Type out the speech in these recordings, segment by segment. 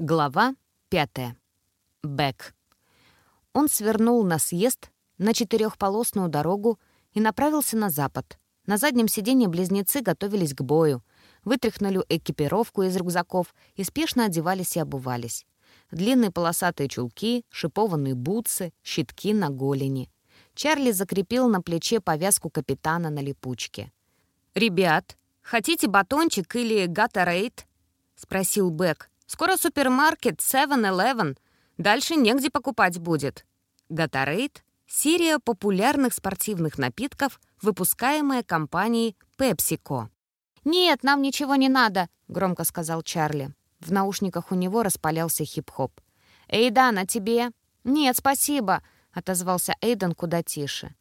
Глава пятая. Бэк. Он свернул на съезд на четырехполосную дорогу и направился на запад. На заднем сиденье близнецы готовились к бою, вытряхнули экипировку из рюкзаков и спешно одевались и обувались. Длинные полосатые чулки, шипованные бутсы, щитки на голени. Чарли закрепил на плече повязку капитана на липучке. «Ребят, хотите батончик или гатарейд?» — спросил Бэк, Скоро супермаркет 7-Eleven. Дальше негде покупать будет. Гатарейд — серия популярных спортивных напитков, выпускаемая компанией PepsiCo. «Нет, нам ничего не надо», — громко сказал Чарли. В наушниках у него распалялся хип-хоп. «Эйдан, а тебе?» «Нет, спасибо», — отозвался Эйдан куда тише.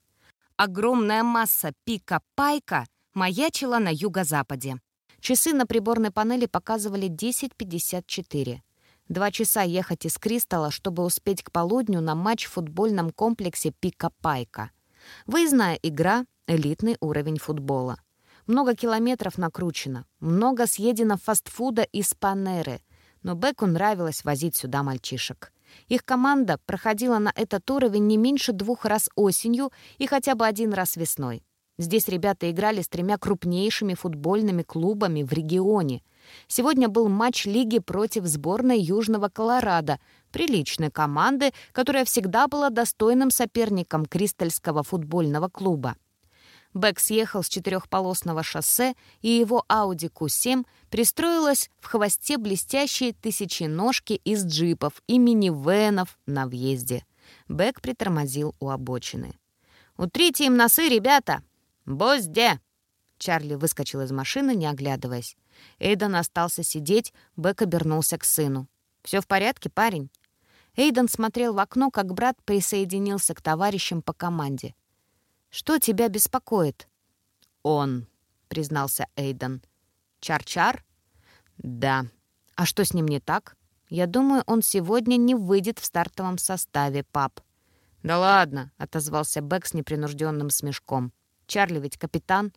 Огромная масса пика-пайка маячила на юго-западе. Часы на приборной панели показывали 10.54. Два часа ехать из Кристалла, чтобы успеть к полудню на матч в футбольном комплексе Пика-Пайка. Выездная игра — элитный уровень футбола. Много километров накручено, много съедено фастфуда из Панеры, но Беку нравилось возить сюда мальчишек. Их команда проходила на этот уровень не меньше двух раз осенью и хотя бы один раз весной. Здесь ребята играли с тремя крупнейшими футбольными клубами в регионе. Сегодня был матч лиги против сборной Южного Колорадо, приличной команды, которая всегда была достойным соперником Кристальского футбольного клуба. Бэк съехал с четырехполосного шоссе, и его Audi Q7 пристроилась в хвосте блестящие тысяченожки из джипов и минивенов на въезде. Бэк притормозил у обочины. «Утрите им носы, ребята!» «Бозде!» Чарли выскочил из машины, не оглядываясь. Эйден остался сидеть, Бэк обернулся к сыну. «Все в порядке, парень?» Эйден смотрел в окно, как брат присоединился к товарищам по команде. «Что тебя беспокоит?» «Он», — признался Эйден. «Чар-чар?» «Да. А что с ним не так?» «Я думаю, он сегодня не выйдет в стартовом составе, пап». «Да ладно», — отозвался Бэк с непринужденным смешком. Чарли ведь капитан.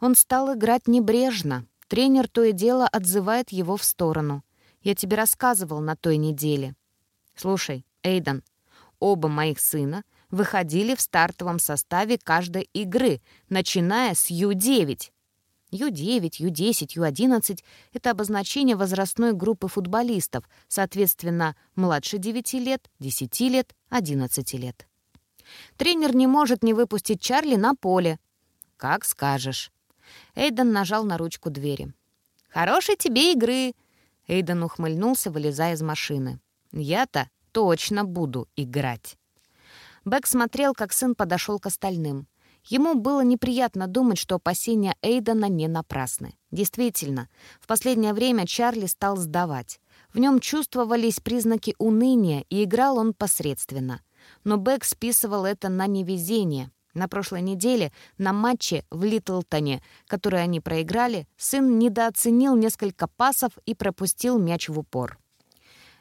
Он стал играть небрежно. Тренер то и дело отзывает его в сторону. Я тебе рассказывал на той неделе. Слушай, Эйдан, оба моих сына выходили в стартовом составе каждой игры, начиная с Ю-9. Ю-9, Ю-10, Ю-11 — это обозначение возрастной группы футболистов, соответственно, младше 9 лет, 10 лет, 11 лет. Тренер не может не выпустить Чарли на поле. Как скажешь. Эйден нажал на ручку двери. «Хорошей тебе игры!» Эйден ухмыльнулся, вылезая из машины. «Я-то точно буду играть!» Бэк смотрел, как сын подошел к остальным. Ему было неприятно думать, что опасения Эйдена не напрасны. Действительно, в последнее время Чарли стал сдавать. В нем чувствовались признаки уныния, и играл он посредственно но Бэк списывал это на невезение. На прошлой неделе на матче в Литлтоне, который они проиграли, сын недооценил несколько пасов и пропустил мяч в упор.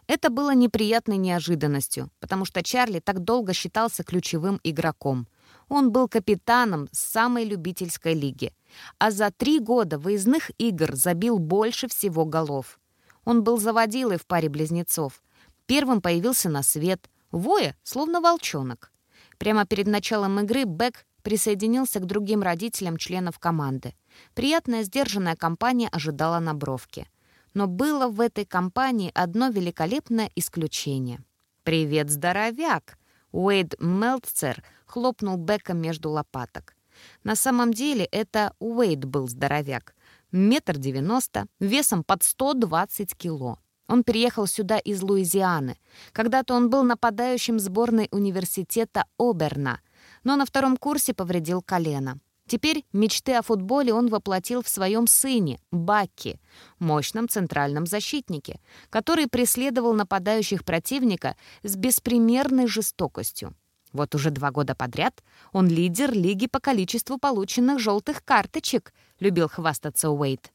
Это было неприятной неожиданностью, потому что Чарли так долго считался ключевым игроком. Он был капитаном самой любительской лиги, а за три года выездных игр забил больше всего голов. Он был заводилой в паре близнецов. Первым появился на свет, воя, словно волчонок. Прямо перед началом игры Бек присоединился к другим родителям членов команды. Приятная сдержанная компания ожидала на бровке. Но было в этой компании одно великолепное исключение. «Привет, здоровяк!» Уэйд Мелтцер хлопнул Бека между лопаток. На самом деле это Уэйд был здоровяк. Метр девяносто, весом под 120 кило. Он переехал сюда из Луизианы. Когда-то он был нападающим сборной университета Оберна, но на втором курсе повредил колено. Теперь мечты о футболе он воплотил в своем сыне, Бакки, мощном центральном защитнике, который преследовал нападающих противника с беспримерной жестокостью. Вот уже два года подряд он лидер лиги по количеству полученных желтых карточек, любил хвастаться Уэйт.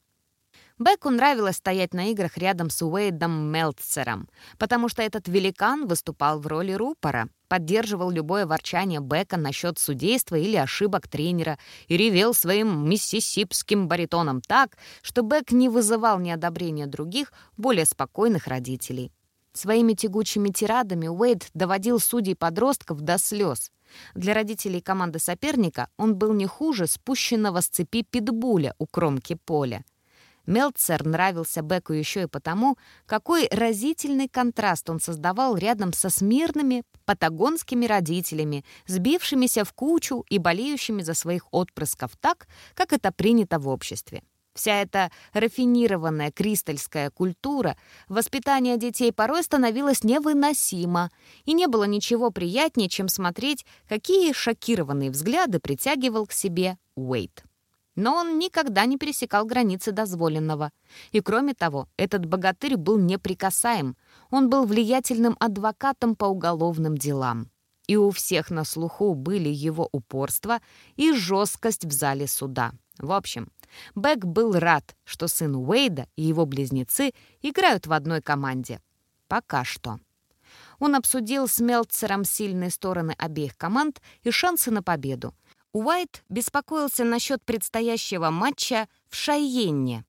Беку нравилось стоять на играх рядом с Уэйдом Мелтцером, потому что этот великан выступал в роли рупора, поддерживал любое ворчание Бека насчет судейства или ошибок тренера и ревел своим миссисипским баритоном так, что Бек не вызывал неодобрения других, более спокойных родителей. Своими тягучими тирадами Уэйд доводил судей-подростков до слез. Для родителей команды соперника он был не хуже спущенного с цепи питбуля у кромки поля. Мелцер нравился Беку еще и потому, какой разительный контраст он создавал рядом со смирными патагонскими родителями, сбившимися в кучу и болеющими за своих отпрысков так, как это принято в обществе. Вся эта рафинированная кристальская культура воспитания детей порой становилась невыносима, и не было ничего приятнее, чем смотреть, какие шокированные взгляды притягивал к себе Уэйт. Но он никогда не пересекал границы дозволенного. И кроме того, этот богатырь был неприкасаем. Он был влиятельным адвокатом по уголовным делам. И у всех на слуху были его упорство и жесткость в зале суда. В общем, Бек был рад, что сын Уэйда и его близнецы играют в одной команде. Пока что. Он обсудил с Мелцером сильные стороны обеих команд и шансы на победу, Уайт беспокоился насчет предстоящего матча в Шайенне.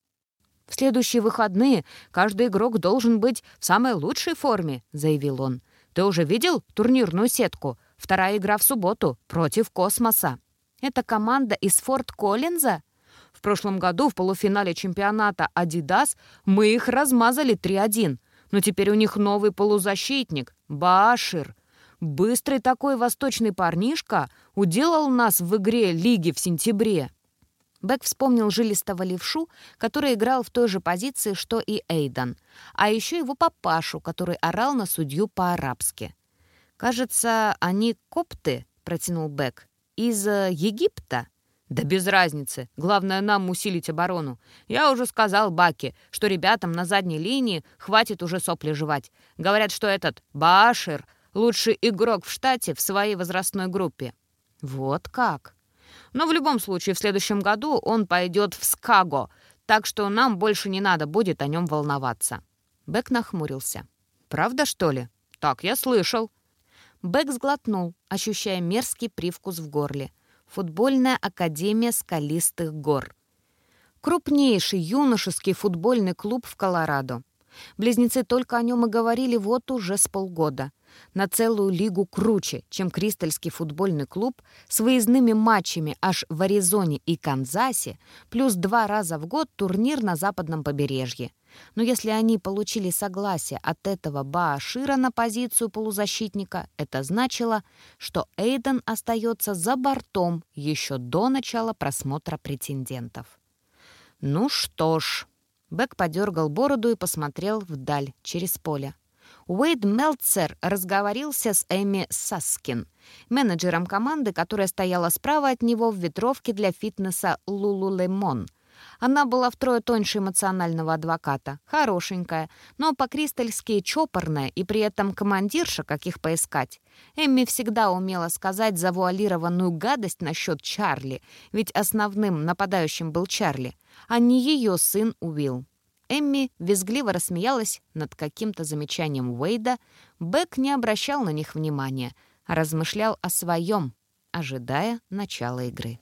«В следующие выходные каждый игрок должен быть в самой лучшей форме», — заявил он. «Ты уже видел турнирную сетку? Вторая игра в субботу против Космоса. Это команда из Форт Коллинза? В прошлом году в полуфинале чемпионата «Адидас» мы их размазали 3-1. Но теперь у них новый полузащитник — Башир. Быстрый такой восточный парнишка уделал нас в игре лиги в сентябре. Бек вспомнил жилистого левшу, который играл в той же позиции, что и Эйдан, а еще его папашу, который орал на судью по-арабски. «Кажется, они копты», — протянул Бек, — «из э, Египта?» «Да без разницы. Главное нам усилить оборону. Я уже сказал Баке, что ребятам на задней линии хватит уже сопли жевать. Говорят, что этот Башир Лучший игрок в штате в своей возрастной группе. Вот как. Но в любом случае в следующем году он пойдет в Скаго, так что нам больше не надо будет о нем волноваться. Бэк нахмурился. «Правда, что ли?» «Так я слышал». Бэк сглотнул, ощущая мерзкий привкус в горле. Футбольная академия скалистых гор. Крупнейший юношеский футбольный клуб в Колорадо. Близнецы только о нем и говорили вот уже с полгода — на целую лигу круче, чем Кристальский футбольный клуб с выездными матчами аж в Аризоне и Канзасе, плюс два раза в год турнир на западном побережье. Но если они получили согласие от этого Баашира на позицию полузащитника, это значило, что Эйден остается за бортом еще до начала просмотра претендентов. «Ну что ж...» Бек подергал бороду и посмотрел вдаль, через поле. Уэйд Мелцер разговорился с Эми Саскин, менеджером команды, которая стояла справа от него в ветровке для фитнеса «Лулулемон». Она была втрое тоньше эмоционального адвоката, хорошенькая, но по-кристальски чопорная и при этом командирша, каких поискать. Эмми всегда умела сказать завуалированную гадость насчет Чарли, ведь основным нападающим был Чарли, а не ее сын Уилл. Эмми визгливо рассмеялась над каким-то замечанием Уэйда. Бэк не обращал на них внимания, а размышлял о своем, ожидая начала игры.